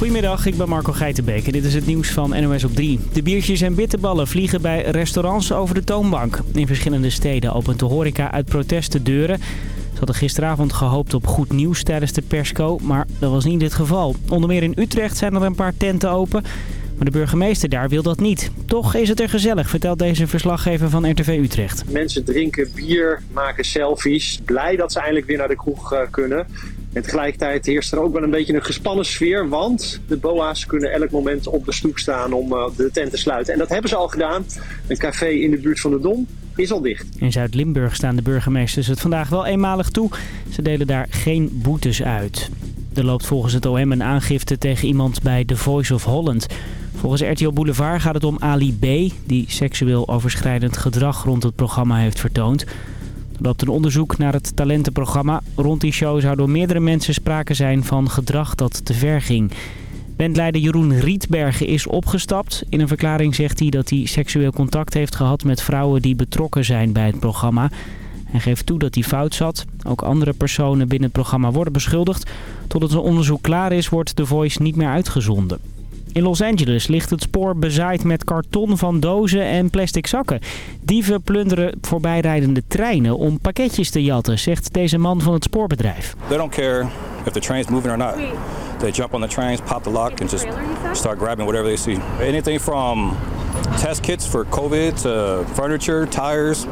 Goedemiddag, ik ben Marco Geitenbeek en dit is het nieuws van NOS op 3. De biertjes en bitterballen vliegen bij restaurants over de toonbank. In verschillende steden opent de horeca uit protest de deuren. Ze hadden gisteravond gehoopt op goed nieuws tijdens de persco, maar dat was niet het geval. Onder meer in Utrecht zijn er een paar tenten open... Maar de burgemeester daar wil dat niet. Toch is het er gezellig, vertelt deze verslaggever van RTV Utrecht. Mensen drinken bier, maken selfies. Blij dat ze eindelijk weer naar de kroeg uh, kunnen. En tegelijkertijd heerst er ook wel een beetje een gespannen sfeer. Want de boa's kunnen elk moment op de stoep staan om uh, de tent te sluiten. En dat hebben ze al gedaan. Een café in de buurt van de Dom is al dicht. In Zuid-Limburg staan de burgemeesters het vandaag wel eenmalig toe. Ze delen daar geen boetes uit. Er loopt volgens het OM een aangifte tegen iemand bij The Voice of Holland. Volgens RTL Boulevard gaat het om Ali B. die seksueel overschrijdend gedrag rond het programma heeft vertoond. Loopt een onderzoek naar het talentenprogramma. Rond die show zou door meerdere mensen sprake zijn van gedrag dat te ver ging. Bandleider Jeroen Rietbergen is opgestapt. In een verklaring zegt hij dat hij seksueel contact heeft gehad met vrouwen die betrokken zijn bij het programma. Hij geeft toe dat hij fout zat. Ook andere personen binnen het programma worden beschuldigd. Totdat het onderzoek klaar is, wordt The Voice niet meer uitgezonden. In Los Angeles ligt het spoor bezaaid met karton van dozen en plastic zakken. Dieven plunderen voorbijrijdende treinen om pakketjes te jatten, zegt deze man van het spoorbedrijf. They don't care if the train's moving or not. They jump on the trains, pop the lock and just start grabbing whatever they see. Anything from test kits for COVID to furniture, tires,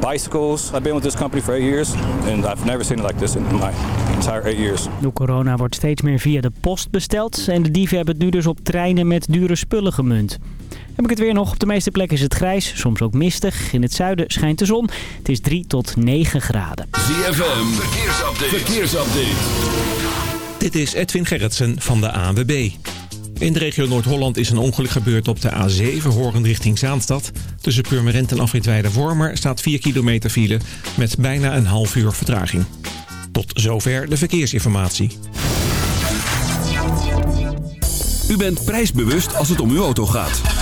bicycles. I've been with this company for eight years and I've never seen it like this in my entire eight years. Door corona wordt steeds meer via de post besteld en de dieven hebben het nu dus op treinen met dure spullen gemunt. Heb ik het weer nog. Op de meeste plekken is het grijs, soms ook mistig. In het zuiden schijnt de zon. Het is 3 tot 9 graden. ZFM, verkeersupdate. verkeersupdate. Dit is Edwin Gerritsen van de ANWB. In de regio Noord-Holland is een ongeluk gebeurd op de A7 horend richting Zaanstad. Tussen Purmerend en Afritweide-Wormer staat 4 kilometer file met bijna een half uur vertraging. Tot zover de verkeersinformatie. U bent prijsbewust als het om uw auto gaat.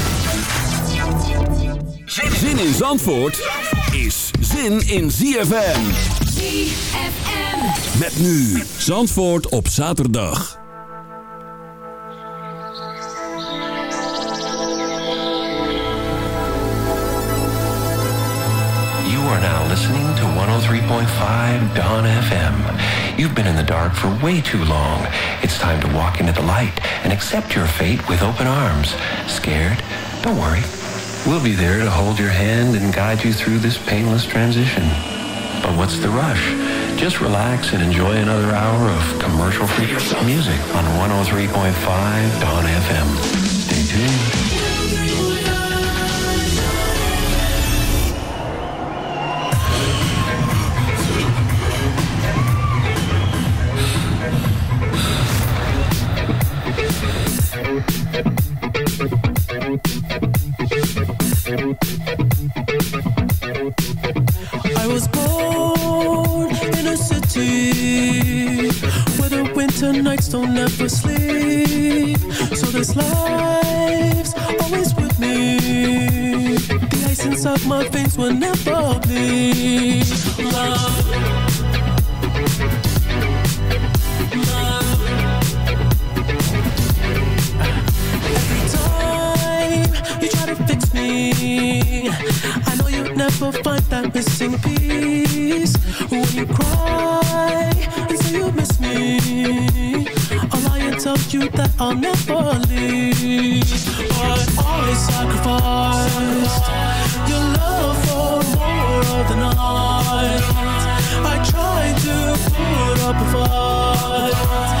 Zin in Zandvoort is zin in ZFM. ZFM. Met nu Zandvoort op zaterdag. You are now listening to 103.5 Dawn FM. You've been in the dark for way too long. It's time to walk into the light and accept your fate with open arms. Scared? Don't worry. We'll be there to hold your hand and guide you through this painless transition. But what's the rush? Just relax and enjoy another hour of commercial-free music on 103.5 Dawn FM. Stay tuned. Sleep. So this life's always with me. The my will never bleed. Love. Love. Every time you try to fix me, I know you'll never find that missing piece. When you cry you that I'll never leave. But I sacrificed your love for more of the night. I tried to put up a fight.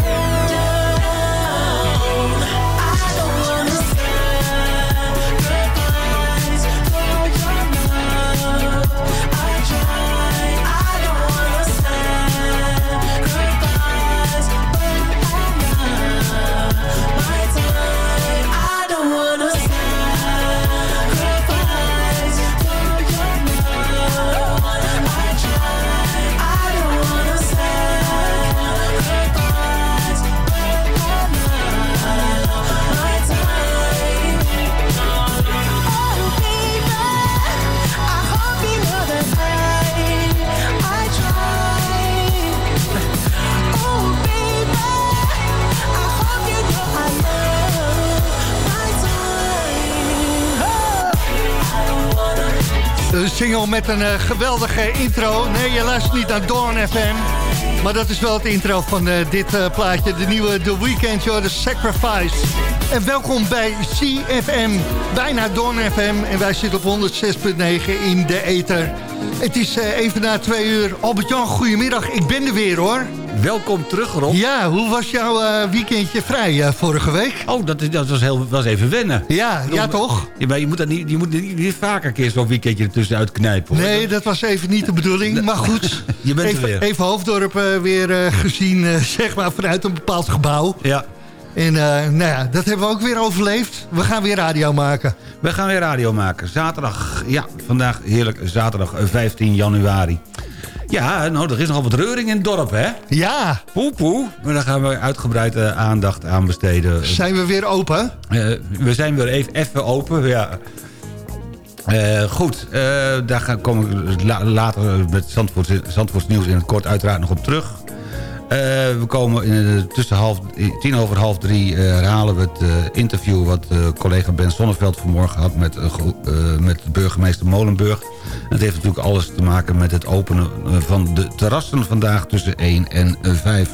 Single met een eh, geweldige intro. Nee, je luistert niet naar Dawn FM. Maar dat is wel het intro van eh, dit eh, plaatje. De nieuwe The Weeknd, joh, The Sacrifice. En welkom bij CFM, bijna Dawn FM. En wij zitten op 106.9 in de ether. Het is even na twee uur. Albert-Jan, goedemiddag. Ik ben er weer, hoor. Welkom terug, Rob. Ja, hoe was jouw eh, weekendje vrij eh, vorige week? Oh, dat, dat was, heel, was even wennen. Ja, ja toch? Ja, maar je moet, dat niet, je moet niet, niet vaker een keer zo'n weekendje ertussen uitknijpen. Hoor. Nee, dat was even niet de bedoeling. Maar goed, Je bent even, weer. even Hoofddorp eh, weer gezien, zeg maar, vanuit een bepaald gebouw. Ja, En nou ja, dat hebben we ook weer overleefd. We gaan weer radio maken. we gaan weer radio maken. Zaterdag, ja, vandaag heerlijk, zaterdag eh, 15 januari. Ja, nou, er is nogal wat reuring in het dorp, hè? Ja, Poe, poe. Maar daar gaan we uitgebreid eh, aandacht aan besteden. zijn we weer open? Eh, we zijn weer even, even open, ja. Eh, goed, daar kom ik la- later met Zandvoorts, Zandvoorts nieuws in het kort uiteraard nog op terug. Eh, we komen de- tussen half, tien over half drie eh, herhalen we het eh, interview... wat eh, collega Ben Sonneveld vanmorgen had met, eh, eh, met burgemeester Molenburg. En dat heeft natuurlijk alles te maken met het openen eh, van de terrassen vandaag tussen 1 en 5.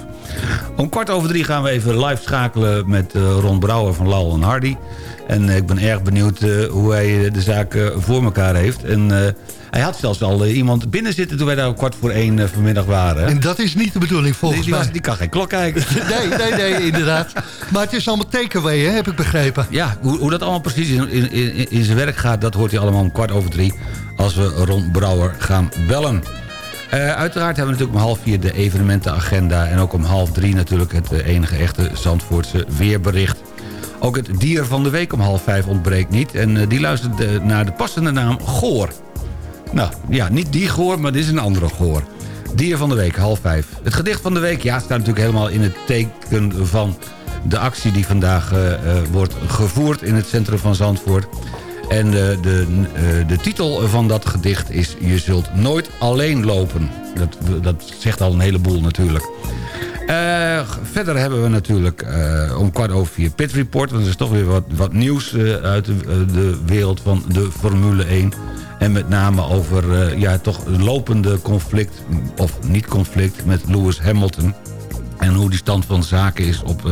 Om kwart over drie gaan we even live schakelen met eh, Ron Brouwer van Lal en Hardy. En eh, ik ben erg benieuwd eh, hoe hij eh, de zaak eh, voor elkaar heeft. En eh, hij had zelfs al eh, iemand binnen zitten toen wij daar kwart voor één eh, vanmiddag waren. En dat is niet de bedoeling volgens die, was, mij. die kan geen klok kijken. Nee, nee, nee, inderdaad. Maar het is allemaal takeaway, hè, heb ik begrepen. Ja, hoe, hoe dat allemaal precies in, in, in, in zijn werk gaat... dat hoort hij allemaal om kwart over drie... als we Ron Brouwer gaan bellen. Eh, uiteraard hebben we natuurlijk om half vier de evenementenagenda... en ook om half drie natuurlijk het enige echte Zandvoortse weerbericht. Ook het dier van de week om half vijf ontbreekt niet... en die luistert naar de passende naam Goor. Nou, ja, niet die Goor, maar dit is een andere Goor. Dier van de week, half vijf. Het gedicht van de week, ja, staat natuurlijk helemaal in het teken van de actie die vandaag eh, eh, wordt gevoerd in het centrum van Zandvoort. En eh, de, de titel van dat gedicht is Je zult nooit alleen lopen. Dat, dat zegt al een heleboel natuurlijk. Verder hebben we natuurlijk om kwart over vier Pit Report. Want er is toch weer wat, wat nieuws uit de wereld van de Formule 1. En met name over eh, ja, toch een lopende conflict, of niet conflict, met Lewis Hamilton. En hoe die stand van zaken is op, eh,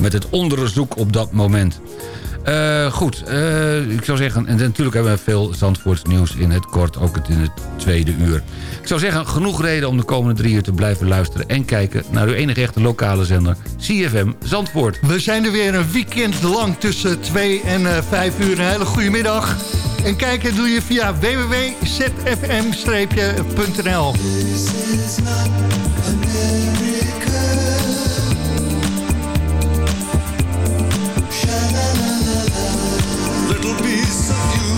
met het onderzoek op dat moment. Eh, goed, ik zou zeggen... en natuurlijk hebben we veel Zandvoorts nieuws in het kort... ook het in het tweede uur. Ik zou zeggen, genoeg reden om de komende drie uur te blijven luisteren... en kijken naar uw enige echte lokale zender, CFM Zandvoort. We zijn er weer een weekend lang tussen 2 en 5 uur. Een hele goede middag. En kijken doe je via www.zfm-nl. Little piece of you,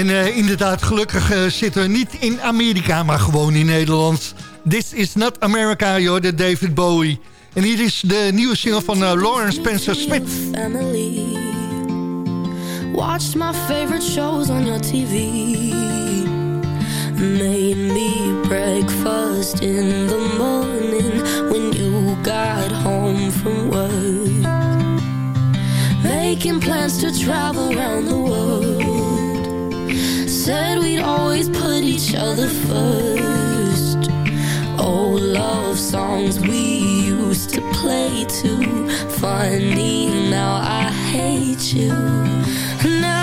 En eh, inderdaad, gelukkig eh, zitten we niet in Amerika, maar gewoon in Nederland. This is not America, joh, de David Bowie. En hier is de nieuwe single van eh, Lawrence Spencer Smith. family. My favorite shows on your TV. Made me breakfast in the morning when you got home from work. Making plans to travel around the world. Said we'd always put each other first. Old love songs we used to play too. Funny, now I hate you. Now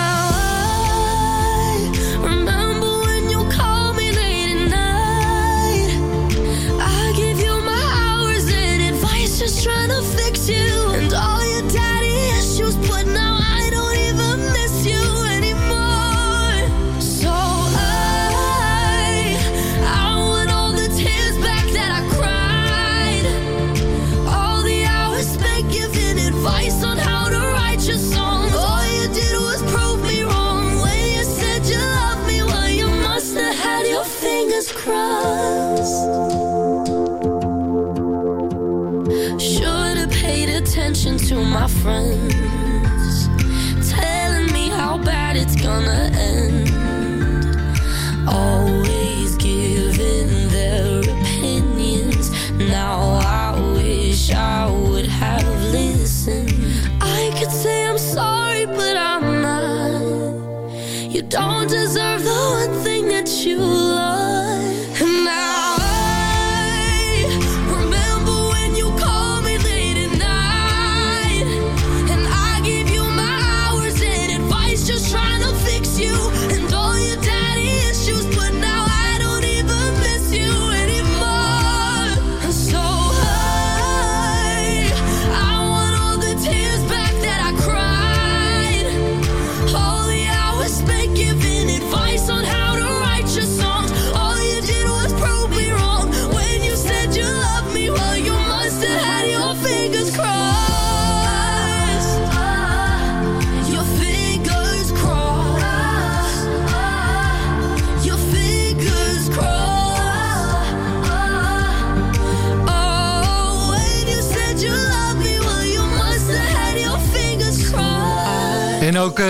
don't deserve the one thing that you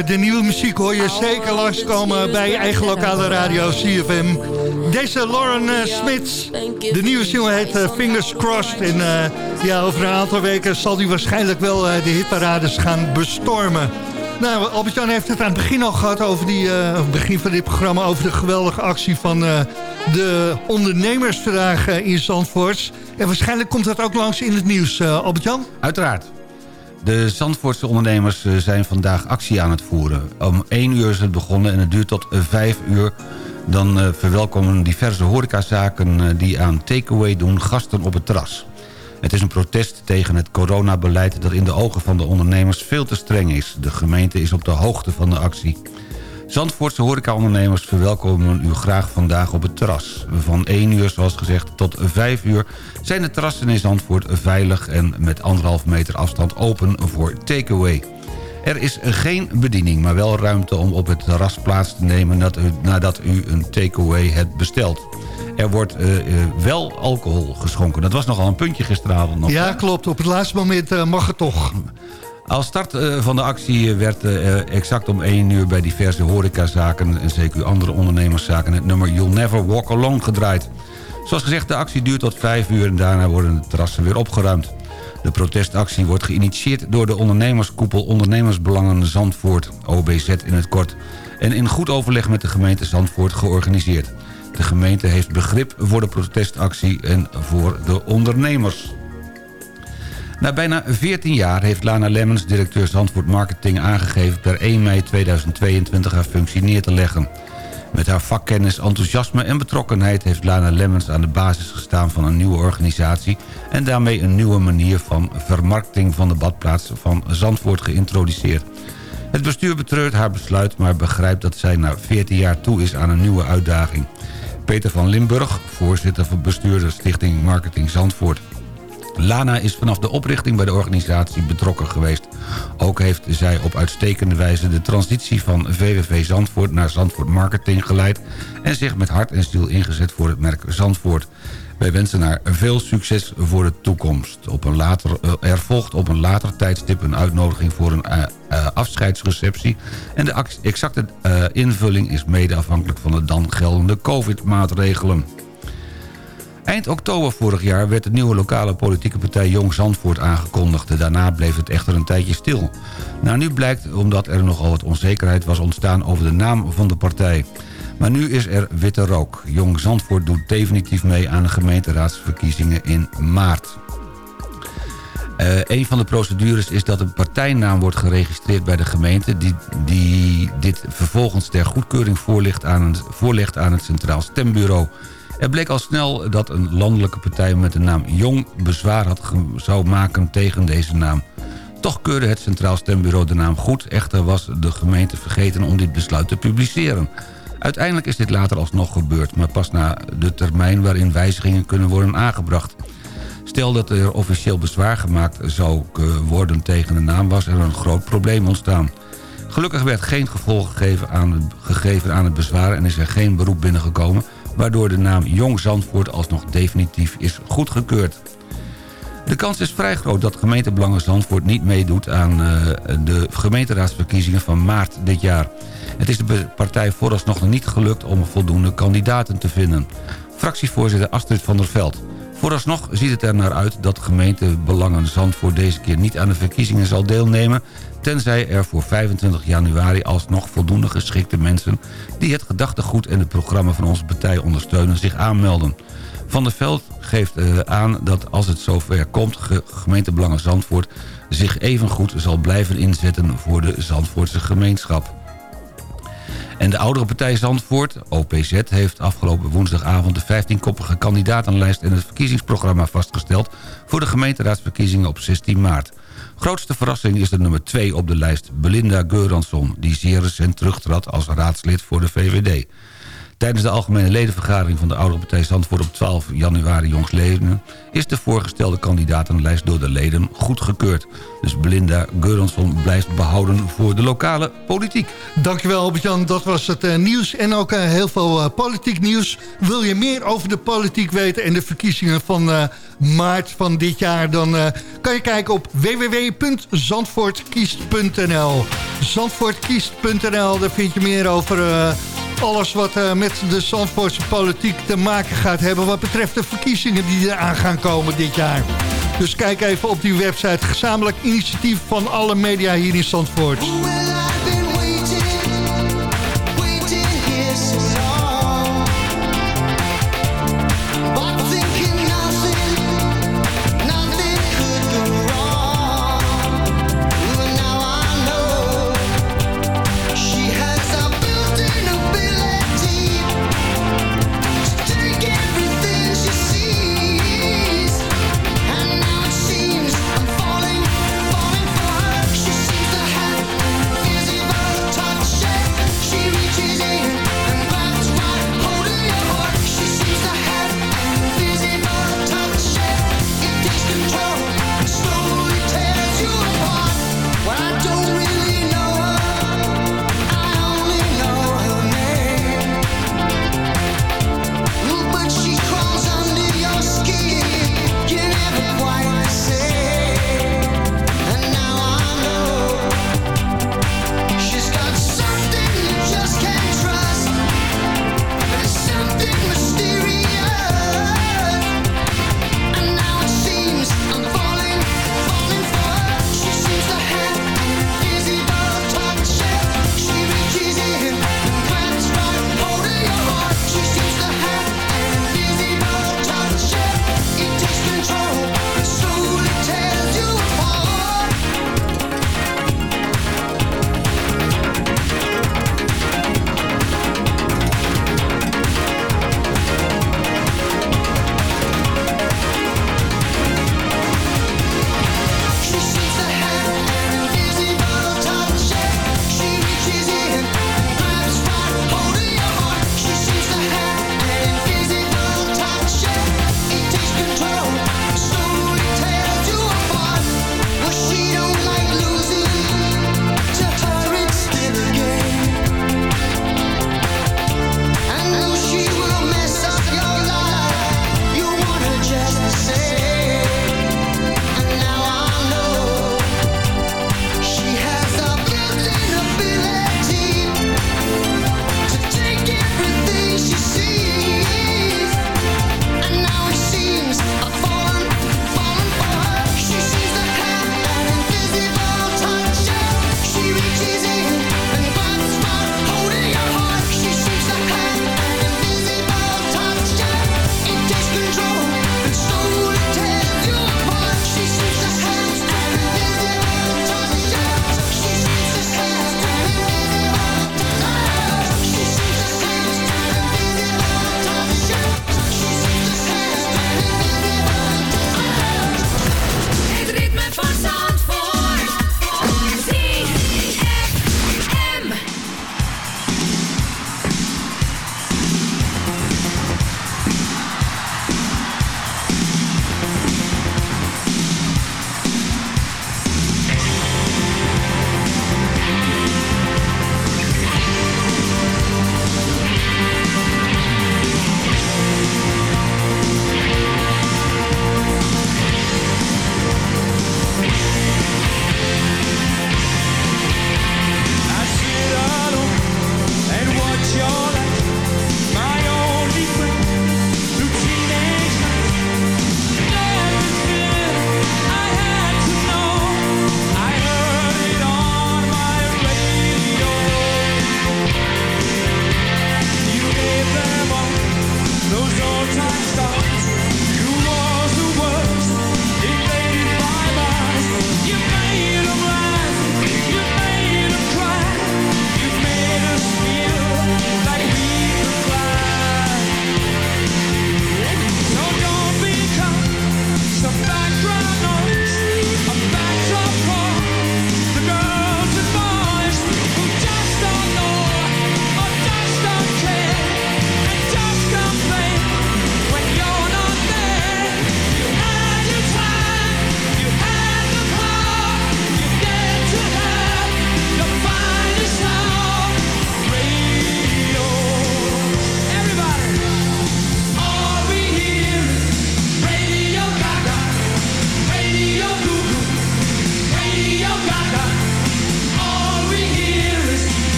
de nieuwe muziek hoor je zeker langskomen bij je eigen lokale radio CFM. Deze Lauren eh, Smits, de nieuwe single heet eh, Fingers Crossed. En eh, ja, over een aantal weken zal die waarschijnlijk wel eh, de hitparades gaan bestormen. Nou, Albert-Jan heeft het aan het begin al gehad over die, eh, het begin van dit programma... over de geweldige actie van eh, de ondernemers vandaag eh, in Zandvoort. En waarschijnlijk komt dat ook langs in het nieuws, eh, Albert-Jan? Uiteraard. De Zandvoortse ondernemers eh, zijn vandaag actie aan het voeren. Om 1 uur is het begonnen en het duurt tot 5 uur. Dan eh, verwelkomen diverse horecazaken eh, die aan takeaway doen gasten op het terras. Het is een protest tegen het coronabeleid dat in de ogen van de ondernemers veel te streng is. De gemeente is op de hoogte van de actie. Zandvoortse horecaondernemers verwelkomen u graag vandaag op het terras. Van 1 uur, zoals gezegd, tot 5 uur zijn de terrassen in Zandvoort veilig... en met anderhalf meter afstand open voor takeaway. Er is geen bediening, maar wel ruimte om op het terras plaats te nemen... nadat u, nadat u een takeaway hebt besteld. Er wordt eh, eh, wel alcohol geschonken. Dat was nogal een puntje gisteravond nog. Ja, klopt. Op het laatste moment eh, mag het toch. Als start eh, van de actie werd eh, exact om 1 uur bij diverse horecazaken... en zeker andere ondernemerszaken het nummer You'll Never Walk Alone gedraaid. Zoals gezegd, de actie duurt tot 5 uur en daarna worden de terrassen weer opgeruimd. De protestactie wordt geïnitieerd door de ondernemerskoepel Ondernemersbelangen Zandvoort, OBZ in het kort... en in goed overleg met de gemeente Zandvoort georganiseerd. De gemeente heeft begrip voor de protestactie en voor de ondernemers. Na bijna 14 jaar heeft Lana Lemmens, directeur Zandvoort Marketing... aangegeven per 1 mei 2022 haar functie neer te leggen. Met haar vakkennis, enthousiasme en betrokkenheid... heeft Lana Lemmens aan de basis gestaan van een nieuwe organisatie... en daarmee een nieuwe manier van vermarkting van de badplaats van Zandvoort geïntroduceerd. Het bestuur betreurt haar besluit, maar begrijpt dat zij na 14 jaar toe is aan een nieuwe uitdaging. Peter van Limburg, voorzitter van bestuurder Stichting Marketing Zandvoort. Lana is vanaf de oprichting bij de organisatie betrokken geweest. Ook heeft zij op uitstekende wijze de transitie van VWV Zandvoort naar Zandvoort Marketing geleid... en zich met hart en ziel ingezet voor het merk Zandvoort. Wij wensen haar veel succes voor de toekomst. Op een later, eh, er volgt op een later tijdstip een uitnodiging voor een eh, eh, afscheidsreceptie... en de ac- exacte invulling is mede afhankelijk van de dan geldende COVID-maatregelen. Eind oktober vorig jaar werd de nieuwe lokale politieke partij Jong Zandvoort aangekondigd. Daarna bleef het echter een tijdje stil. Nou, nu blijkt omdat er nogal wat onzekerheid was ontstaan over de naam van de partij. Maar nu is er witte rook. Jong Zandvoort doet definitief mee aan de gemeenteraadsverkiezingen in maart. Eh, een van de procedures is dat een partijnaam wordt geregistreerd bij de gemeente... die, die dit vervolgens ter goedkeuring voorlegt aan, het, voorlegt aan het Centraal Stembureau. Er bleek al snel dat een landelijke partij met de naam Jong bezwaar had zou maken tegen deze naam. Toch keurde het Centraal Stembureau de naam goed. Echter was de gemeente vergeten om dit besluit te publiceren. Uiteindelijk is dit later alsnog gebeurd... maar pas na de termijn waarin wijzigingen kunnen worden aangebracht. Stel dat er officieel bezwaar gemaakt zou worden tegen de naam... was er een groot probleem ontstaan. Gelukkig werd geen gevolg gegeven aan, het, gegeven aan het bezwaar... en is er geen beroep binnengekomen... waardoor de naam Jong Zandvoort alsnog definitief is goedgekeurd. De kans is vrij groot dat gemeentebelangen Zandvoort niet meedoet aan uh, de gemeenteraadsverkiezingen van maart dit jaar. Het is de partij vooralsnog nog niet gelukt om voldoende kandidaten te vinden. Fractievoorzitter Astrid van der Veld. Vooralsnog ziet het er naar uit dat gemeentebelangen Zandvoort deze keer niet aan de verkiezingen zal deelnemen... tenzij er voor 25 januari alsnog voldoende geschikte mensen... die het gedachtegoed en het programma van onze partij ondersteunen zich aanmelden. Van der Veld geeft uh, aan dat als het zover komt... gemeentebelangen Zandvoort zich evengoed zal blijven inzetten voor de Zandvoortse gemeenschap. En de oudere partij Zandvoort, OPZ, heeft afgelopen woensdagavond... de 15-koppige kandidatenlijst en het verkiezingsprogramma vastgesteld... voor de gemeenteraadsverkiezingen op 16 maart. Grootste verrassing is de nummer 2 op de lijst, Belinda Geuransson... die zeer recent terugtrad als raadslid voor de VVD. Tijdens de algemene ledenvergadering van de oudere partij Zandvoort op 12 januari jongstleden... is de voorgestelde kandidatenlijst door de leden goedgekeurd. Dus Belinda Geuransson blijft behouden voor de lokale politiek. Dankjewel Albert-Jan, dat was het uh, nieuws en ook uh, heel veel uh, politiek nieuws. Wil je meer over de politiek weten en de verkiezingen van maart van dit jaar... dan kan je kijken op www.zandvoortkiest.nl Zandvoortkiest.nl, daar vind je meer over alles wat uh, met de Zandvoortse politiek te maken gaat hebben... wat betreft de verkiezingen die eraan gaan komen dit jaar. Dus kijk even op die website. Gezamenlijk initiatief van alle media hier in Zandvoort.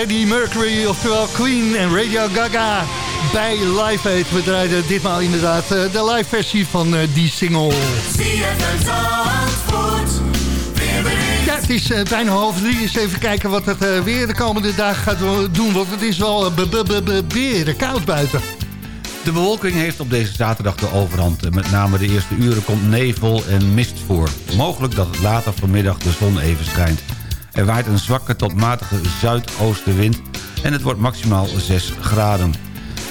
Freddie Mercury, oftewel Queen en Radio Gaga bij Live Aid. We draaiden ditmaal inderdaad eh, de live versie van eh, die single. Ja, het is eh, bijna half drie. Eens even kijken wat het weer de komende dagen gaat doen. Want het is wel beren koud buiten. De bewolking heeft op deze zaterdag de overhand. Met name de eerste uren komt nevel en mist voor. Mogelijk dat het later vanmiddag de zon even schijnt. Er waait een zwakke tot matige zuidoostenwind en het wordt maximaal 6 graden.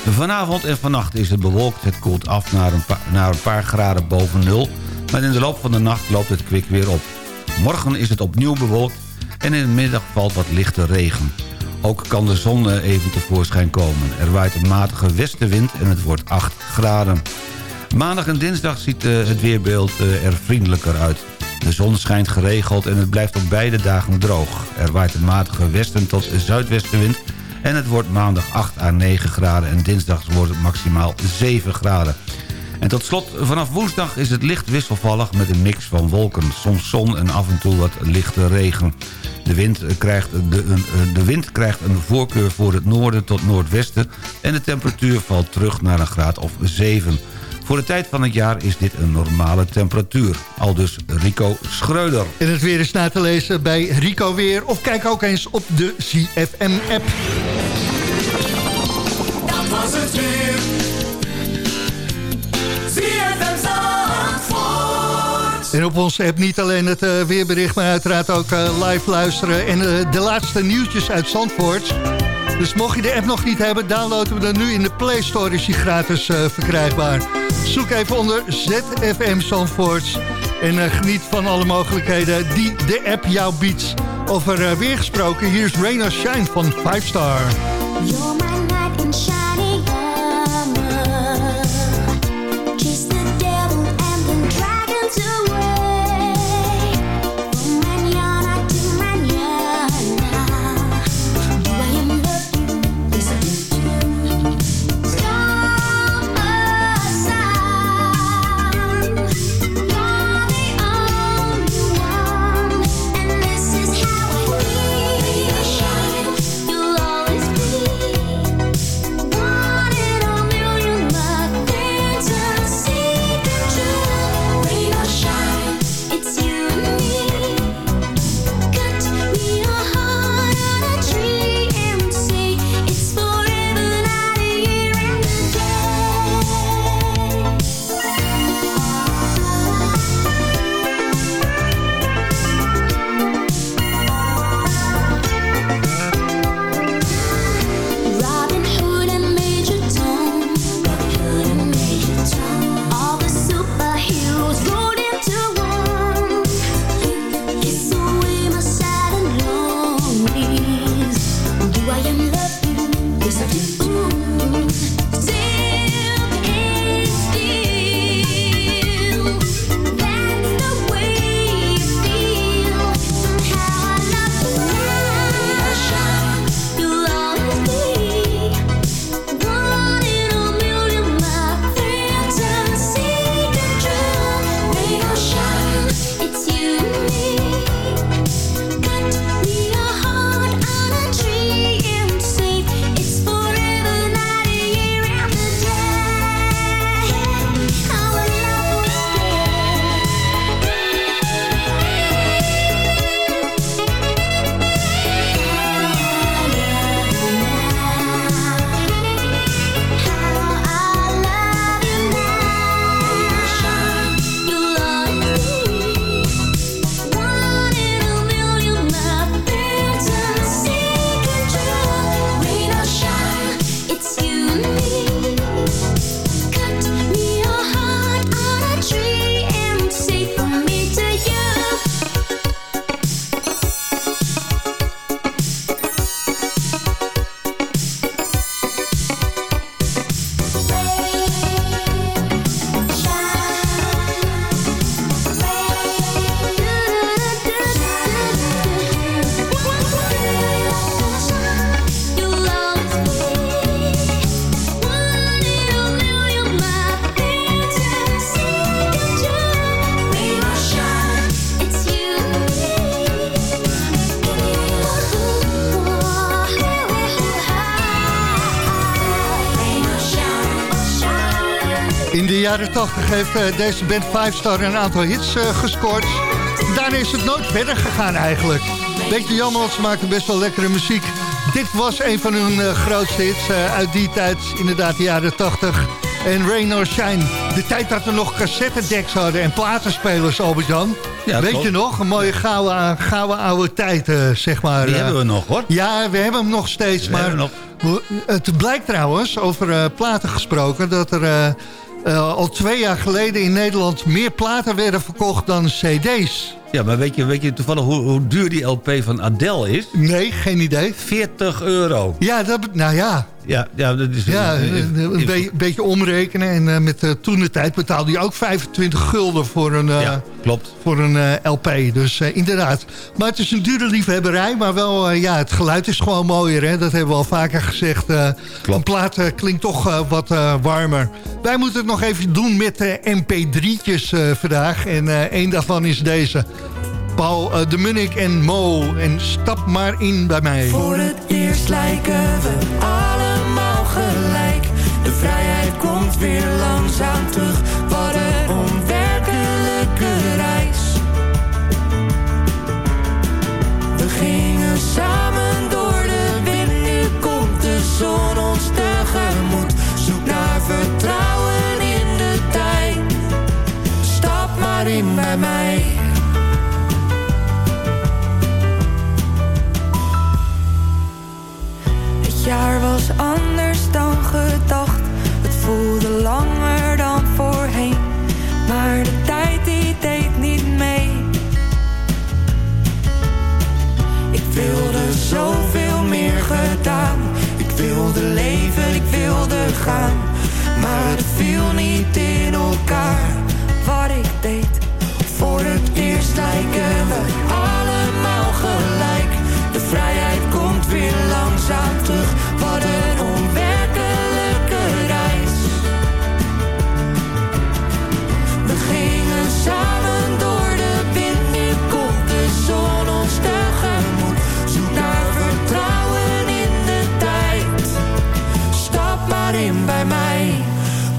Vanavond en vannacht is het bewolkt. Het koelt af naar een, pa- naar een paar graden boven nul. Maar in de loop van de nacht loopt het kwik weer op. Morgen is het opnieuw bewolkt en in de middag valt wat lichte regen. Ook kan de zon even tevoorschijn komen. Er waait een matige westenwind en het wordt 8 graden. Maandag en dinsdag ziet eh, het weerbeeld eh, er vriendelijker uit. De zon schijnt geregeld en het blijft op beide dagen droog. Er waait een matige westen tot zuidwestenwind... en het wordt maandag 8 à 9 graden... en dinsdag wordt het maximaal 7 graden. En tot slot, vanaf woensdag is het licht wisselvallig met een mix van wolken. Soms zon en af en toe wat lichte regen. De wind, krijgt de, de wind krijgt een voorkeur voor het noorden tot noordwesten... en de temperatuur valt terug naar een graad of 7. Voor de tijd van het jaar is dit een normale temperatuur. Al dus Rico Schreuder. En het weer is na te lezen bij Rico Weer. Of kijk ook eens op de CFM-app. Dat was het weer. En op onze app niet alleen het eh, weerbericht, maar uiteraard ook eh, live luisteren. En eh, de laatste nieuwtjes uit Zandvoort. Dus mocht je de app nog niet hebben, downloaden we dan nu in de Play Store. Is die gratis eh, verkrijgbaar. Zoek even onder ZFM Zandvoort. En eh, geniet van alle mogelijkheden die de app jou biedt. Over eh, weer gesproken, hier is Rain Shine van 5 Star. Jaren 80 heeft eh, deze band 5 Star een aantal hits eh, gescoord. Daarna is het nooit verder gegaan eigenlijk. Beetje jammer, want ze maakten best wel lekkere muziek. Dit was een van hun eh, grootste hits uit die tijd, inderdaad de jaren 80. En Rain or Shine, de tijd dat we nog cassettedecks hadden en platenspelers, Albert-Jan. Ja, Weet klopt. je nog? Een mooie gouden, gouden oude tijd, zeg maar. Die hebben we nog, hoor. Ja, we hebben hem nog steeds. We maar hebben we- het blijkt trouwens, over platen gesproken... dat er eh, al twee jaar geleden in Nederland meer platen werden verkocht dan cd's. Ja, maar weet je, weet je toevallig hoe, hoe duur die LP van Adele is? Nee, geen idee. 40 euro. Ja, dat, nou ja. Ja, ja dat is... Ja, eh, een, een be- beetje omrekenen. En eh, met uh, toen de tijd betaalde je ook 25 gulden voor een, eh, Ja, klopt. voor een eh, LP. Dus eh, inderdaad. Maar het is een dure liefhebberij. Maar wel, eh, ja, het geluid is gewoon mooier. Hè? Dat hebben we al vaker gezegd. eh, een plaat eh, klinkt toch eh, wat eh, warmer. Wij moeten het nog even doen met de MP3'tjes eh, vandaag. En eh één daarvan is deze. Paul eh, de Munnik en Mo. En stap maar in bij mij. Voor het eerst lijken we weer langzaam terug. Wat een onwerkelijke reis. We gingen samen door de wind. Nu komt de zon ons tegemoet. Zoek naar vertrouwen in de tijd. Stap maar in bij mij. Het jaar was anders dan gedacht. Langer dan voorheen. Maar de tijd die deed niet mee. Ik wilde zoveel meer gedaan. Ik wilde leven, ik wilde gaan. Maar het viel niet in elkaar. Wat ik deed. Voor het eerst lijken we allemaal gelijk. De vrijheid komt weer langzaam terug. Wat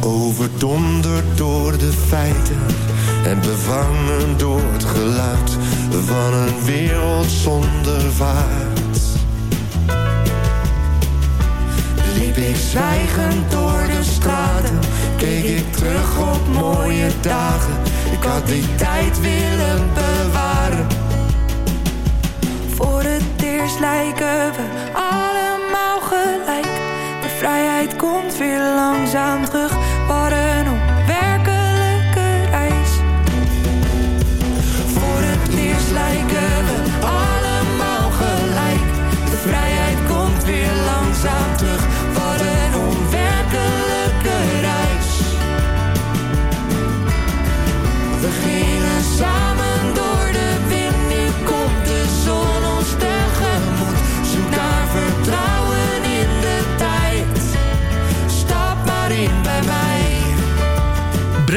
Overdonderd door de feiten en bevangen door het geluid van een wereld zonder vaart. Liep ik zwijgend door de straten, keek ik terug op mooie dagen. Ik had die tijd willen bewaren. Voor het eerst lijken we allemaal gelijk. De vrijheid komt weer langzaam terug.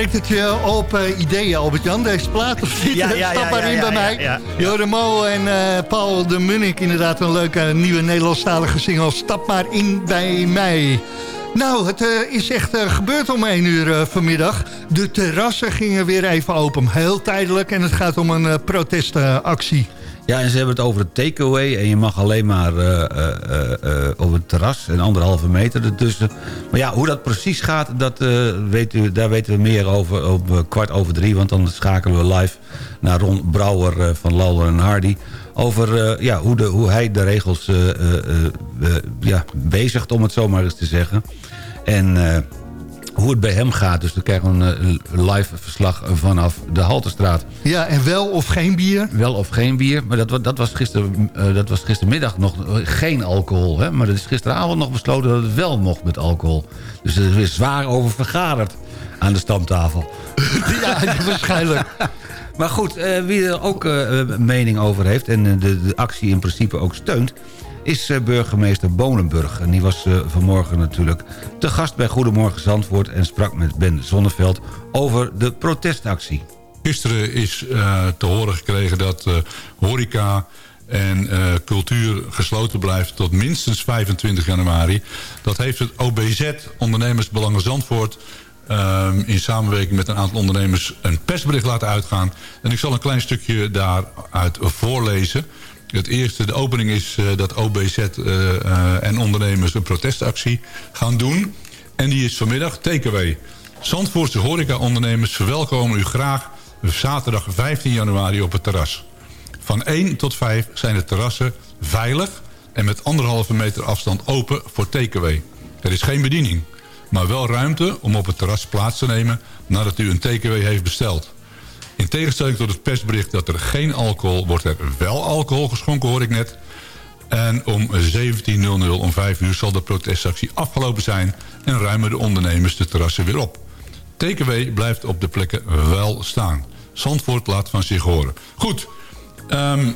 Brengt het je op eh, ideeën, Albert-Jan, deze plaat? Of? Ja, ja, Stap maar in bij mij. ja, Jorde Mo en eh, Paul de Munnik, inderdaad een leuke nieuwe Nederlandstalige single. Stap maar in bij mij. Nou, het eh, is echt eh, gebeurd om 1 uur eh, vanmiddag. De terrassen gingen weer even open. Heel tijdelijk en het gaat om een eh, protestactie. Ja, en ze hebben het over het takeaway. En je mag alleen maar eh, eh, eh, over het terras en anderhalve meter ertussen. Maar ja, hoe dat precies gaat, dat, weet u, daar weten we meer over op kwart over drie. Want dan schakelen we live naar Ron Brouwer van Lauwer en Hardy. Over ja, hoe, de, hoe hij de regels ja, bezigt, om het zo maar eens te zeggen. En... hoe het bij hem gaat. Dus dan krijgen we een eh, live verslag vanaf de Halterstraat. Ja, en wel of geen bier? Wel of geen bier. Maar dat, dat, was, gister, eh, dat was gistermiddag nog eh, geen alcohol. Hè? Maar dat is gisteravond nog besloten dat het wel mocht met alcohol. Dus er is weer zwaar over vergaderd aan de stamtafel. ja, waarschijnlijk. Maar goed, wie er ook een mening over heeft... en de, de actie in principe ook steunt... is eh, burgemeester Bonenburg. En die was eh, vanmorgen natuurlijk te gast bij Goedemorgen Zandvoort... en sprak met Ben Zonneveld over de protestactie. Gisteren is eh, te horen gekregen dat eh, horeca en cultuur gesloten blijft tot minstens 25 januari. Dat heeft het OBZ, Ondernemersbelangen Zandvoort, ehm, in samenwerking met een aantal ondernemers een persbericht laten uitgaan. En ik zal een klein stukje daaruit voorlezen. Het eerste, de opening is eh, dat OBZ eh, eh, en ondernemers een protestactie gaan doen. En die is vanmiddag takeaway. Zandvoortse horeca-ondernemers verwelkomen u graag zaterdag 15 januari op het terras. Van 1 tot 5 zijn de terrassen veilig en met anderhalve meter afstand open voor takeaway. Er is geen bediening, maar wel ruimte om op het terras plaats te nemen nadat u een takeaway heeft besteld. In tegenstelling tot het persbericht dat er geen alcohol, wordt er wel alcohol geschonken, hoor ik net. En om 17.00 om 5 uur zal de protestactie afgelopen zijn en ruimen de ondernemers de terrassen weer op. Takeaway blijft op de plekken wel staan. Zandvoort laat van zich horen. Goed, ehm,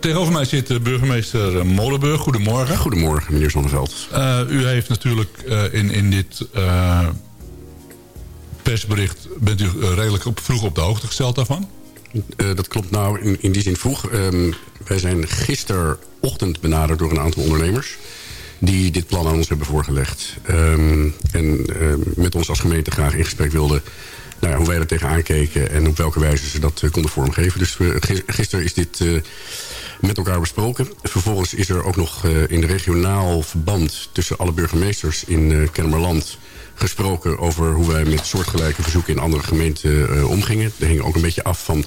tegenover mij zit burgemeester Molenburg. Goedemorgen. Goedemorgen, meneer Zonneveld. Eh, u heeft natuurlijk eh, in, in dit eh, persbericht... bent u eh, redelijk op, vroeg op de hoogte gesteld daarvan? Eh, dat klopt nou in, in die zin vroeg. Ehm, wij zijn gisterochtend benaderd door een aantal ondernemers... die dit plan aan ons hebben voorgelegd. Ehm, en ehm, met ons als gemeente graag in gesprek wilden... Nou hoe wij er tegenaan keken en op welke wijze ze dat eh, konden vormgeven. Dus gisteren is dit met elkaar besproken. Vervolgens is er ook nog in regionaal verband... tussen alle burgemeesters in Kennemerland gesproken over hoe wij met soortgelijke verzoeken in andere gemeenten eh, omgingen. Dat hing ook een beetje af van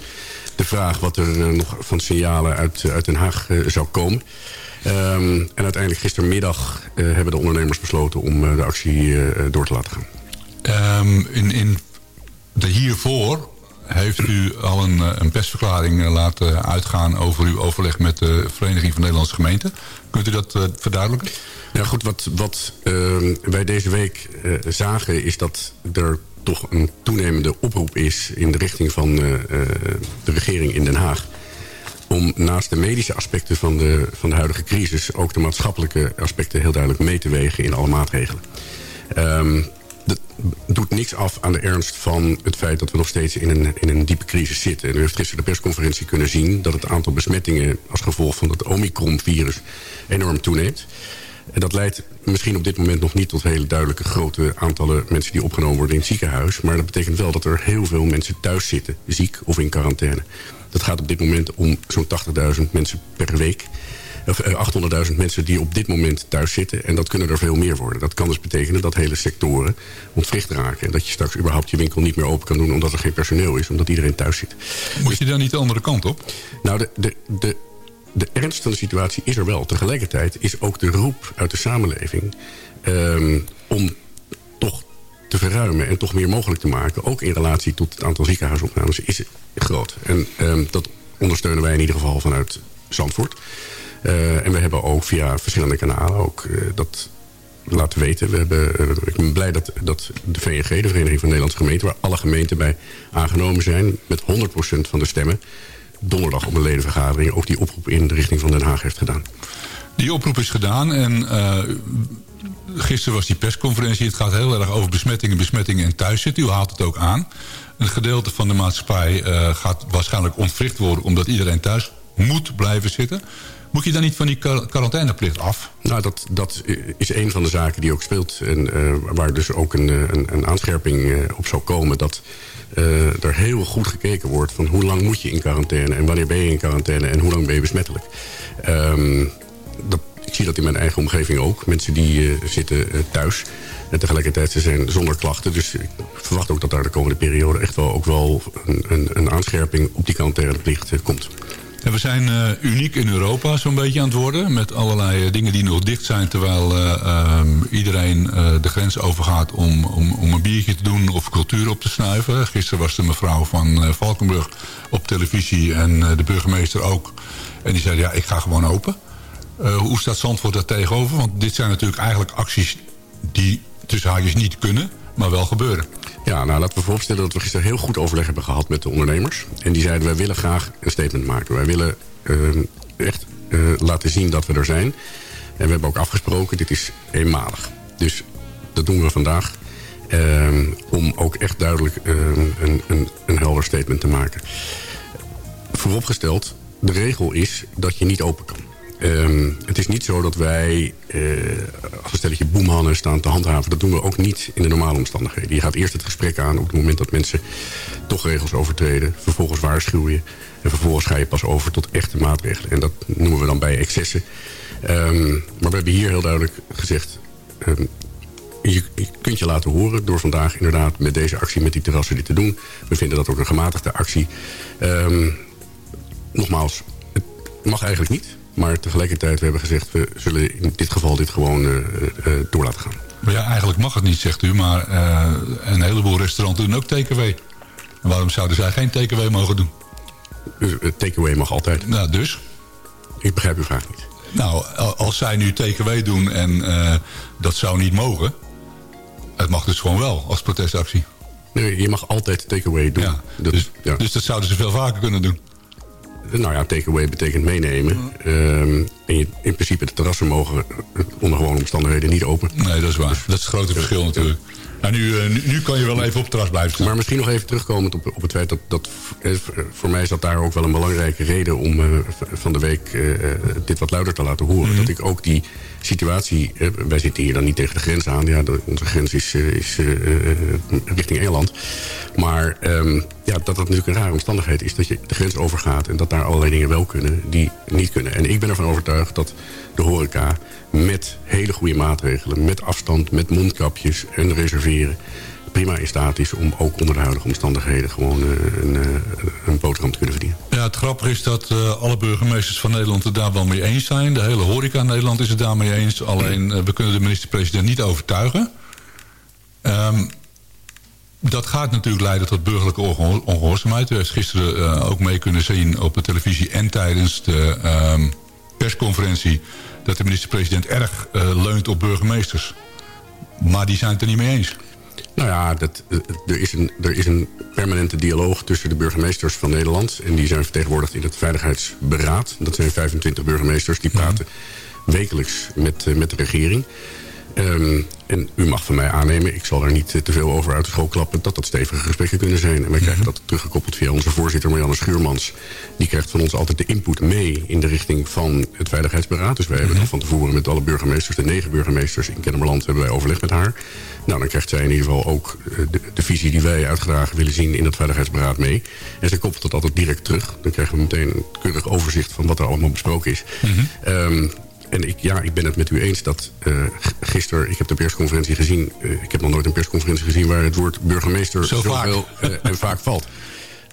de vraag wat er eh, nog van signalen uit, uit Den Haag eh, zou komen. Ehm, en uiteindelijk gistermiddag eh, hebben de ondernemers besloten om eh, de actie eh, door te laten gaan. Ehm, in, in de hiervoor heeft u al een, eh, een persverklaring eh, laten uitgaan... over uw overleg met de Vereniging van Nederlandse Gemeenten. Kunt u dat eh, verduidelijken? Ja goed, wat, wat ehm, wij deze week zagen is dat er toch een toenemende oproep is... in de richting van de regering in Den Haag... om naast de medische aspecten van de, van de huidige crisis... ook de maatschappelijke aspecten heel duidelijk mee te wegen in alle maatregelen. Ehm, dat doet niks af aan de ernst van het feit dat we nog steeds in een, in een diepe crisis zitten. En u heeft gisteren de persconferentie kunnen zien... dat het aantal besmettingen als gevolg van het Omicron-virus enorm toeneemt. En dat leidt misschien op dit moment nog niet tot hele duidelijke grote aantallen mensen die opgenomen worden in het ziekenhuis. Maar dat betekent wel dat er heel veel mensen thuis zitten, ziek of in quarantaine. Dat gaat op dit moment om zo'n 80.000 mensen per week. Of eh, 800.000 mensen die op dit moment thuis zitten. En dat kunnen er veel meer worden. Dat kan dus betekenen dat hele sectoren ontwricht raken. En dat je straks überhaupt je winkel niet meer open kan doen... omdat er geen personeel is, omdat iedereen thuis zit. Moet je dan niet de andere kant op? Nou, de, de, de, de ernst van de situatie is er wel. Tegelijkertijd is ook de roep uit de samenleving... ehm, om toch te verruimen en toch meer mogelijk te maken... ook in relatie tot het aantal ziekenhuisopnames, is groot. En ehm, dat ondersteunen wij in ieder geval vanuit Zandvoort. Eh, en we hebben ook via verschillende kanalen ook eh, dat laten weten. We hebben, eh, ik ben blij dat, dat de VNG, de Vereniging van Nederlandse Gemeenten... waar alle gemeenten bij aangenomen zijn... met 100% van de stemmen donderdag op een ledenvergadering... ook die oproep in de richting van Den Haag heeft gedaan. Die oproep is gedaan en eh, gisteren was die persconferentie. Het gaat heel erg over besmettingen, besmettingen en thuiszitten. U haalt het ook aan. Een gedeelte van de maatschappij gaat waarschijnlijk ontwricht worden... omdat iedereen thuis moet blijven zitten. Moet je dan niet van die quar- quarantaineplicht af? Nou, dat, dat is een van de zaken die ook speelt. En eh, waar dus ook een, eh, een, aanscherping eh, op zou komen... dat er heel goed gekeken wordt van hoe lang moet je in quarantaine... en wanneer ben je in quarantaine en hoe lang ben je besmettelijk. Ehm, ik zie dat in mijn eigen omgeving ook. Mensen die zitten thuis en tegelijkertijd ze zijn zonder klachten. Dus ik verwacht ook dat daar de komende periode... echt wel ook wel een, een, een aanscherping op die quarantaineplicht komt. En we zijn eh, uniek in Europa zo'n beetje aan het worden. Met allerlei eh, dingen die nog dicht zijn. Terwijl eh, ehm, iedereen de grens overgaat om, om, om een biertje te doen of cultuur op te snuiven. Gisteren was de mevrouw van Valkenburg op televisie en de burgemeester ook. En die zei ja ik ga gewoon open. Hoe staat Zandvoort daar tegenover? Want dit zijn natuurlijk eigenlijk acties die tussen haakjes niet kunnen. Maar wel gebeuren. Ja, nou laten we vooropstellen dat we gisteren heel goed overleg hebben gehad met de ondernemers. En die zeiden wij willen graag een statement maken. Wij willen eh, echt eh, laten zien dat we er zijn. En we hebben ook afgesproken, dit is eenmalig. Dus dat doen we vandaag. eh, om ook echt duidelijk een, een, een helder statement te maken. Vooropgesteld, de regel is dat je niet open kan. Ehm, het is niet zo dat wij eh, als een stelletje boemhannen staan te handhaven. Dat doen we ook niet in de normale omstandigheden. Je gaat eerst het gesprek aan op het moment dat mensen toch regels overtreden. Vervolgens waarschuw je. En vervolgens ga je pas over tot echte maatregelen. En dat noemen we dan bij excessen. Ehm, maar we hebben hier heel duidelijk gezegd... ehm, je, je kunt je laten horen door vandaag inderdaad met deze actie, met die terrassen dit te doen. We vinden dat ook een gematigde actie. Nogmaals, het mag eigenlijk niet. Maar tegelijkertijd, we hebben gezegd, we zullen in dit geval dit gewoon eh, door laten gaan. Maar ja, eigenlijk mag het niet, zegt u. Maar een heleboel restaurants doen ook takeaway. En waarom zouden zij geen takeaway mogen doen? takeaway mag altijd. Nou, dus? Ik begrijp uw vraag niet. Nou, als zij nu takeaway doen en dat zou niet mogen... het mag dus gewoon wel als protestactie. Nee, je mag altijd takeaway doen. Ja, dus, dus dat zouden ze veel vaker kunnen doen. Nou ja, takeaway betekent meenemen. Ehm, en je, in principe de terrassen mogen onder gewone omstandigheden niet open. Nee, dat is waar. Dat is het grote verschil natuurlijk. Nou, nu, eh, nu, nu kan je wel even op het terras blijven staan. Maar misschien nog even terugkomend op, op het feit dat, dat... eh, Voor mij is dat daar ook wel een belangrijke reden... om eh, van de week eh, eh, dit wat luider te laten horen. Dat ik ook die situatie... wij zitten hier dan niet tegen de grens aan. Ja, onze grens is, eh, is eh, eh, richting Engeland. Maar ehm, ja, dat dat natuurlijk een rare omstandigheid is... dat je de grens overgaat en dat daar allerlei dingen wel kunnen... die niet kunnen. En ik ben ervan overtuigd dat de horeca met hele goede maatregelen... met afstand, met mondkapjes en reserveren... prima in staat is om ook onder de huidige omstandigheden... gewoon eh, een, eh, een boterham te kunnen verdienen. Ja, het grappige is dat eh, alle burgemeesters van Nederland het daar wel mee eens zijn. De hele horeca in Nederland is het daarmee eens. Alleen we kunnen de minister-president niet overtuigen. Ehm, dat gaat natuurlijk leiden tot burgerlijke ongehoor- ongehoorzaamheid. U heeft gisteren ook mee kunnen zien op de televisie... en tijdens de ehm, persconferentie... dat de minister-president erg leunt op burgemeesters. Maar die zijn het er niet mee eens. Nou ja, dat, eh, er, is een, er is een permanente dialoog tussen de burgemeesters van Nederland. En die zijn vertegenwoordigd in het Veiligheidsberaad. Dat zijn 25 burgemeesters die praten wekelijks met, eh, met de regering. Ehm, en u mag van mij aannemen, ik zal er niet eh, te veel over uit de school klappen... dat dat stevige gesprekken kunnen zijn. En wij krijgen dat teruggekoppeld via onze voorzitter Marianne Schuurmans. Die krijgt van ons altijd de input mee in de richting van het Veiligheidsberaad. Dus wij hebben dan van tevoren met alle burgemeesters, de negen burgemeesters in Kennemerland... hebben wij overleg met haar. Nou, dan krijgt zij in ieder geval ook eh, de, de visie die wij uitgedragen willen zien in het Veiligheidsberaad mee. En zij koppelt dat altijd direct terug. Dan krijgen we meteen een keurig overzicht van wat er allemaal besproken is. Ehm, en ik, ja, ik ben het met u eens dat g- gisteren, ik heb de persconferentie gezien... eh, ik heb nog nooit een persconferentie gezien waar het woord burgemeester Zo zoveel eh, en vaak valt.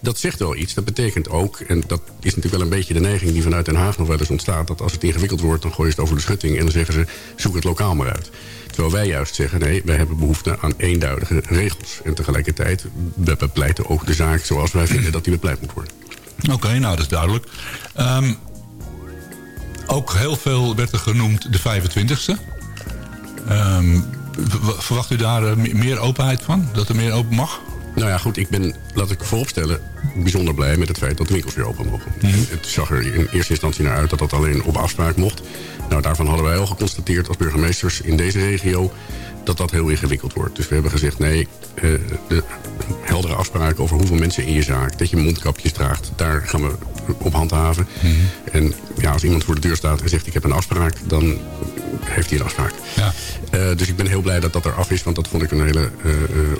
Dat zegt wel iets. Dat betekent ook, en dat is natuurlijk wel een beetje de neiging die vanuit Den Haag nog wel eens ontstaat... dat als het ingewikkeld wordt, dan gooi je het over de schutting... en dan zeggen ze, zoek het lokaal maar uit. Terwijl wij juist zeggen, nee, wij hebben behoefte aan eenduidige regels. En tegelijkertijd, we bepleiten ook de zaak zoals wij vinden dat die bepleit moet worden. Oké, nou dat is duidelijk. Ehm, ook heel veel werd er genoemd de 25e. Ehm, verwacht u daar eh, me- meer openheid van? Dat er meer open mag? Nou ja, goed, ik ben, laat ik vooropstellen, bijzonder blij met het feit dat de winkels weer open mogen. Het zag er in eerste instantie naar uit dat dat alleen op afspraak mocht. Nou, daarvan hadden wij al geconstateerd als burgemeesters in deze regio dat dat heel ingewikkeld wordt. Dus we hebben gezegd, nee, eh, de heldere afspraken over hoeveel mensen in je zaak, dat je mondkapjes draagt, daar gaan we op handhaven. En ja, als iemand voor de deur staat en zegt ik heb een afspraak, dan heeft hij een afspraak. Ja. Eh, dus ik ben heel blij dat dat er af is, want dat vond ik een hele eh,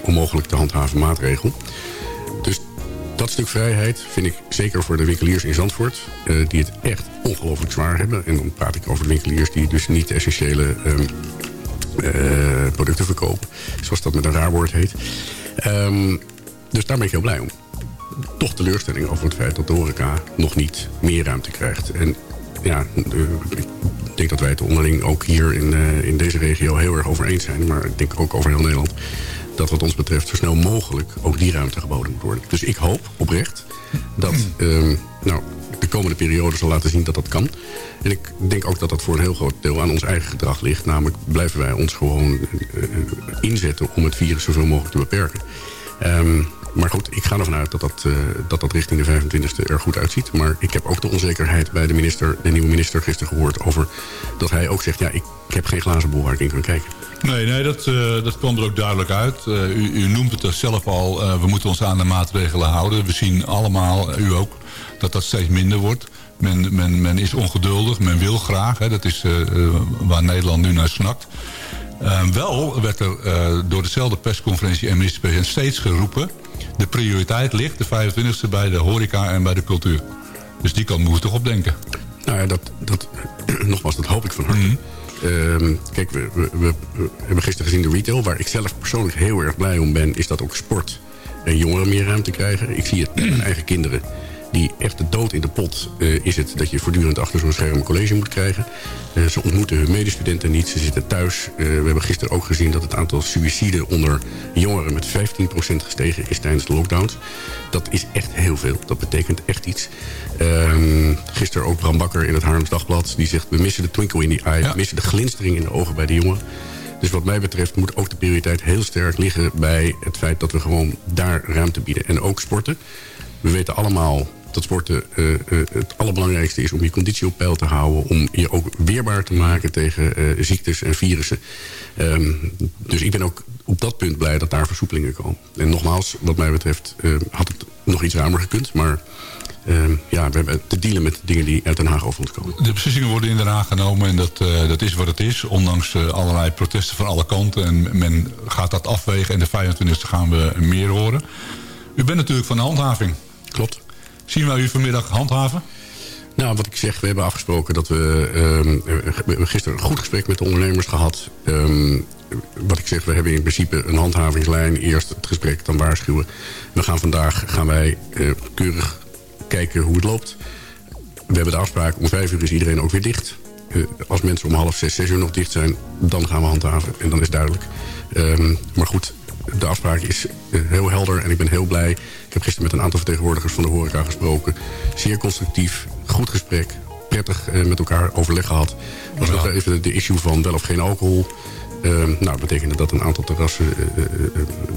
onmogelijk te handhaven maatregel. Dus dat stuk vrijheid vind ik zeker voor de winkeliers in Zandvoort... die het echt ongelooflijk zwaar hebben. En dan praat ik over de winkeliers die dus niet essentiële ehm, eh, producten verkopen. Zoals dat met een raar woord heet. Ehm, dus daar ben ik heel blij om. Toch teleurstelling over het feit dat de horeca nog niet meer ruimte krijgt. En ja, eh, ik denk dat wij het onderling ook hier in, eh, in deze regio heel erg over eens zijn. Maar ik denk ook over heel Nederland. Dat wat ons betreft zo snel mogelijk ook die ruimte geboden moet worden. Dus ik hoop oprecht dat ehm, nou, de komende periode zal laten zien dat dat kan. En ik denk ook dat dat voor een heel groot deel aan ons eigen gedrag ligt. Namelijk blijven wij ons gewoon eh, inzetten om het virus zoveel mogelijk te beperken. Ehm, maar goed, ik ga ervan uit dat dat, eh, dat dat richting de 25e er goed uitziet. Maar ik heb ook de onzekerheid bij de, minister, de nieuwe minister gisteren gehoord... over dat hij ook zegt, ja, ik, heb geen glazen bol waar ik in kan kijken. Nee, nee dat, eh, dat kwam er ook duidelijk uit. U, u noemt het er zelf al, we moeten ons aan de maatregelen houden. We zien allemaal, u ook, dat dat steeds minder wordt. Men, men, men is ongeduldig, men wil graag. Hè, dat is eh, eh, waar Nederland nu naar snakt. Eh, wel werd er eh, door dezelfde persconferentie en minister-president steeds geroepen... de prioriteit ligt, de 25e, bij de horeca en bij de cultuur. Dus die kant moeten we toch opdenken. Nou ja, dat, dat, nogmaals, dat hoop ik van harte. Ehm, kijk, we, we, we- we hebben gisteren gezien de retail. Waar ik zelf persoonlijk heel erg blij om ben... is dat ook sport en jongeren meer ruimte krijgen. Ik zie het met mijn eigen kinderen. Die echt de dood in de pot eh, is het... dat je voortdurend achter zo'n scherm een college moet krijgen. Eh, ze ontmoeten hun medestudenten niet. Ze zitten thuis. Eh, we hebben gisteren ook gezien dat het aantal suïciden... onder jongeren met 15% gestegen is tijdens de lockdowns. Dat is echt heel veel. Dat betekent echt iets. Ehm, gisteren ook Bram Bakker in het Haarlems Dagblad. Die zegt, we missen de twinkle in the eye. We missen de glinstering in de ogen bij de jongen. Dus wat mij betreft moet ook de prioriteit heel sterk liggen... bij het feit dat we gewoon daar ruimte bieden. En ook sporten. We weten allemaal dat sporten eh, eh, het allerbelangrijkste is... om je conditie op peil te houden. Om je ook weerbaar te maken tegen eh, ziektes en virussen. Ehm, dus ik ben ook op dat punt blij dat daar versoepelingen komen. En nogmaals, wat mij betreft had het nog iets ruimer gekund. Maar ehm, ja, we hebben te dealen met dingen die uit Den Haag over komen. De beslissingen worden in Den Haag genomen en dat, dat is wat het is. Ondanks allerlei protesten van alle kanten. En men gaat dat afwegen en de 25e gaan we meer horen. U bent natuurlijk van de handhaving. Klopt. Zien wij u vanmiddag handhaven? Nou, wat ik zeg, we hebben afgesproken dat we... ehm, we hebben gisteren een goed gesprek met de ondernemers gehad. Ehm, wat ik zeg, we hebben in principe een handhavingslijn. Eerst het gesprek, dan waarschuwen. We gaan vandaag gaan wij eh, keurig kijken hoe het loopt. We hebben de afspraak, om vijf uur is iedereen ook weer dicht. Eh, als mensen om half zes, zes uur nog dicht zijn... dan gaan we handhaven en dan is duidelijk. Ehm, maar goed, de afspraak is eh, heel helder en ik ben heel blij. Ik heb gisteren met een aantal vertegenwoordigers van de horeca gesproken. Zeer constructief, goed gesprek, prettig eh, met elkaar overleg gehad. Er was nog even de issue van wel of geen alcohol. Ehm, nou, dat betekende dat een aantal terrassen eh,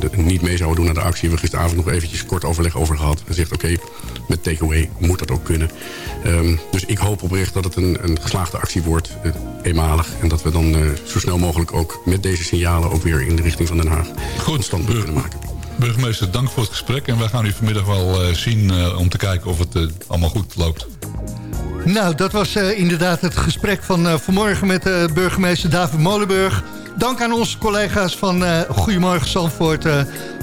eh, niet mee zouden doen aan de actie. We hebben gisteravond nog eventjes kort overleg over gehad. En zegt, oké, met takeaway moet dat ook kunnen. Ehm, dus ik hoop oprecht dat het een, een geslaagde actie wordt, eenmalig. En dat we dan zo snel mogelijk ook met deze signalen... ook weer in de richting van Den Haag Goed, standpunt kunnen maken. Burgemeester, dank voor het gesprek. En wij gaan u vanmiddag wel eh, zien eh, om te kijken of het eh, allemaal goed loopt. Nou, dat was inderdaad het gesprek van vanmorgen met burgemeester David Molenburg. Dank aan onze collega's van Goedemorgen Zandvoort...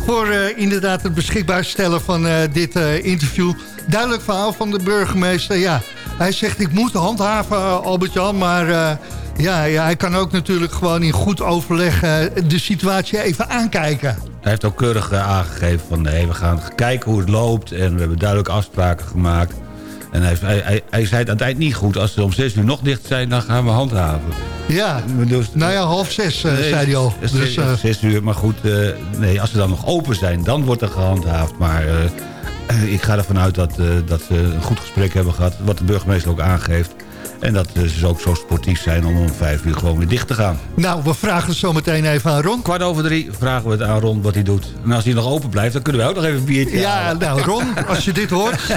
voor inderdaad het beschikbaar stellen van dit interview. Duidelijk verhaal van de burgemeester. Ja, hij zegt ik moet handhaven, Albert-Jan, maar... ja, ja, hij kan ook natuurlijk gewoon in goed overleg de situatie even aankijken. Hij heeft ook keurig eh, aangegeven van nee, we gaan kijken hoe het loopt. En we hebben duidelijke afspraken gemaakt. En hij, hij, hij, hij zei het aan het eind niet goed. Als ze om zes uur nog dicht zijn, dan gaan we handhaven. Ja, Dus, nou ja, half zes, eh, Nee, zei hij al. zes- Dus, eh, zes uur, maar goed. nee, als ze dan nog open zijn, dan wordt er gehandhaafd. Maar ik ga ervan uit dat, dat ze een goed gesprek hebben gehad. Wat de burgemeester ook aangeeft. En dat ze ook zo sportief zijn om om vijf uur gewoon weer dicht te gaan. nou, we vragen het zo meteen even aan Ron. Kwart over drie vragen we het aan Ron wat hij doet. En als hij nog open blijft, dan kunnen wij ook nog even een biertje Ja, halen. nou Ron, als je dit hoort.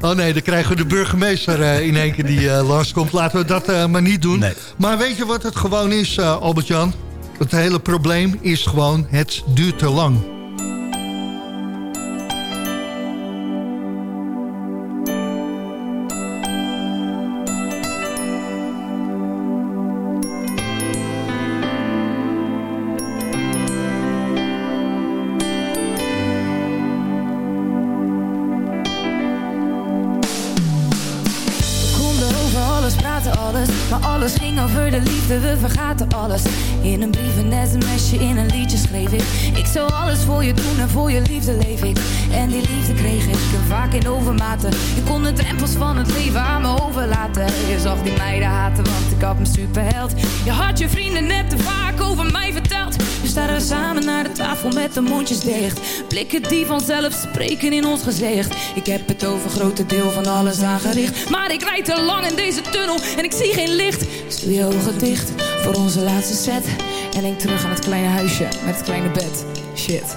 Oh nee, dan krijgen we de burgemeester eh, in één keer die eh, langskomt. Laten we dat eh, maar niet doen. Maar weet je wat het gewoon is, eh, Albert-Jan? Het hele probleem is gewoon, het duurt te lang. Voor je liefde leef ik. En die liefde kreeg ik vaak in overmaten. Je kon de drempels van het leven aan me overlaten. Je zag die meiden haten, want ik had me superheld. Je had je vrienden net te vaak over mij verteld. We staan samen naar de tafel met de mondjes dicht. Blikken die vanzelf spreken in ons gezicht. Ik heb het over grote deel van alles aangericht. Maar ik rijd te lang in deze tunnel en ik zie geen licht. Doe je ogen dicht voor onze laatste set. En denk terug aan het kleine huisje met het kleine bed. Shit.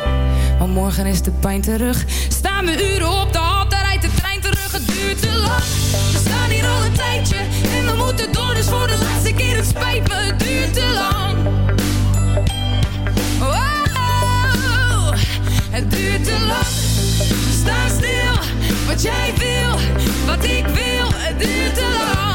Want morgen is de pijn terug. Staan we uren op de hal, daar rijdt de trein terug. Het duurt te lang. We staan hier al een tijdje en we moeten door. Dus voor de laatste keer, het spijt me, het duurt te lang. Oh, het duurt te lang. Staan stil, wat jij wil, wat ik wil. Het duurt te lang.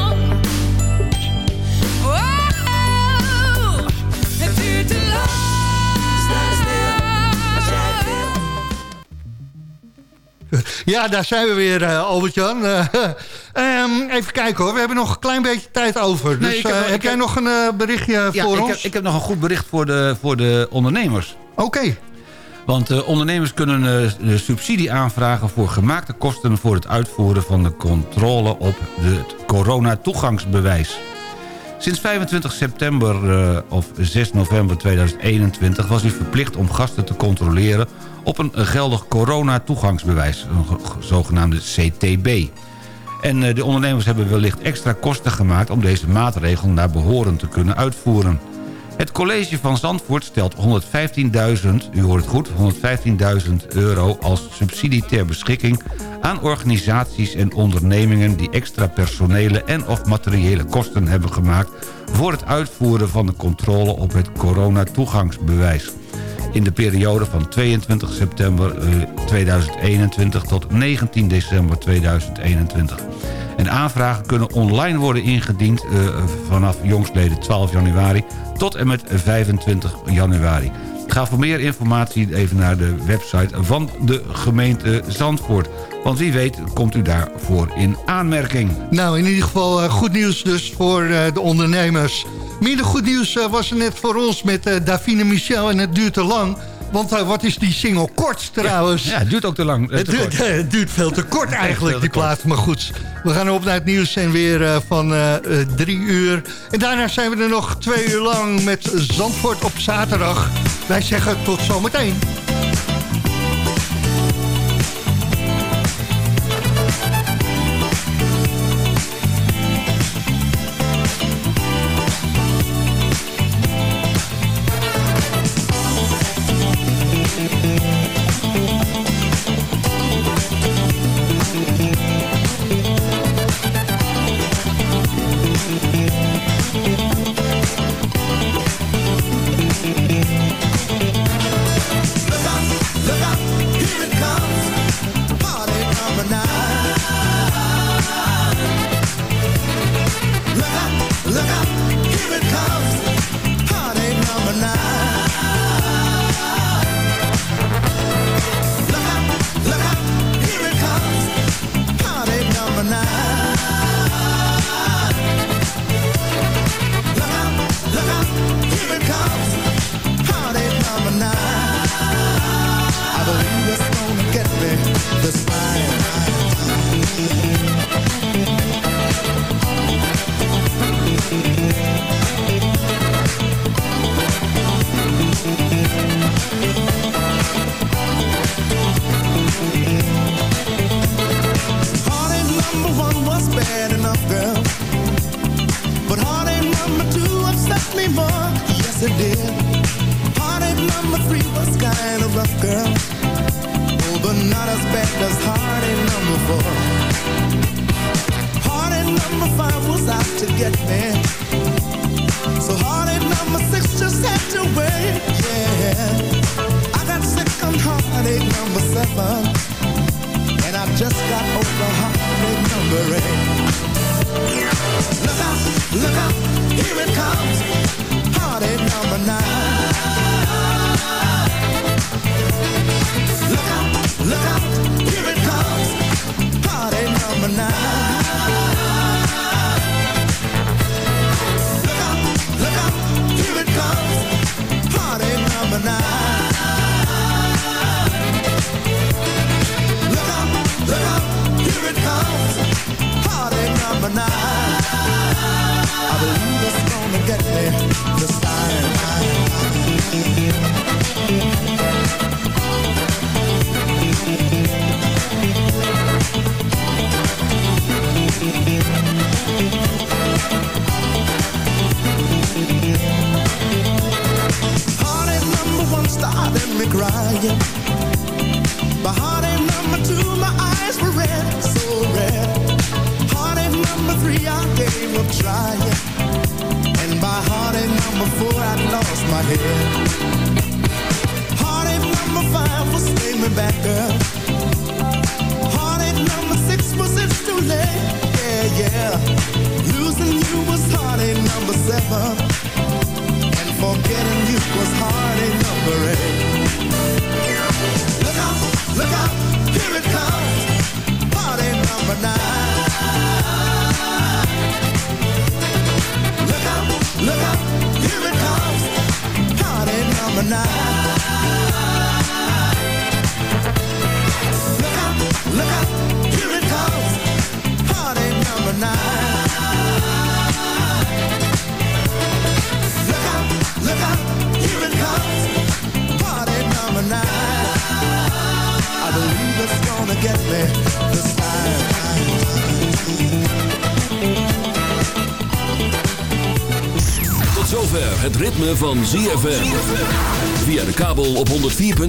Ja, daar zijn we weer, Albert-Jan. Ehm, even kijken hoor, we hebben nog een klein beetje tijd over. Dus ik heb eh, nog- heb, ik jij heb- nog een eh, berichtje Ja, voor ik ons? heb, ik heb nog een goed bericht voor de, voor de ondernemers. Oké. Want ondernemers kunnen de subsidie aanvragen voor gemaakte kosten... voor het uitvoeren van de controle op het coronatoegangsbewijs. Sinds 25 september eh, of 6 november 2021 was u verplicht om gasten te controleren... op een geldig coronatoegangsbewijs, een ge- zogenaamde CTB. En eh, de ondernemers hebben wellicht extra kosten gemaakt... om deze maatregel naar behoren te kunnen uitvoeren. Het college van Zandvoort stelt 115.000, u hoort het goed, 115.000 euro als subsidie ter beschikking aan organisaties en ondernemingen die extra personele en of materiële kosten hebben gemaakt voor het uitvoeren van de controle op het coronatoegangsbewijs. In de periode van 22 september eh, 2021 tot 19 december 2021. En aanvragen kunnen online worden ingediend eh, vanaf jongstleden 12 januari tot en met 25 januari. Ga voor meer informatie even naar de website van de gemeente Zandvoort. Want wie weet komt u daarvoor in aanmerking. Nou, in ieder geval eh, goed nieuws dus voor eh, de ondernemers. Minder goed nieuws eh, was er net voor ons met Davine Michel en het duurt te lang. Want wat is die single kort trouwens? Ja, het duurt ook te lang. Het duurt, het duurt veel te kort eigenlijk, te die plaat. Maar goed, we gaan op naar het nieuws en weer van drie uur. En daarna zijn we er nog twee uur lang met Zandvoort op zaterdag. Wij zeggen tot zometeen.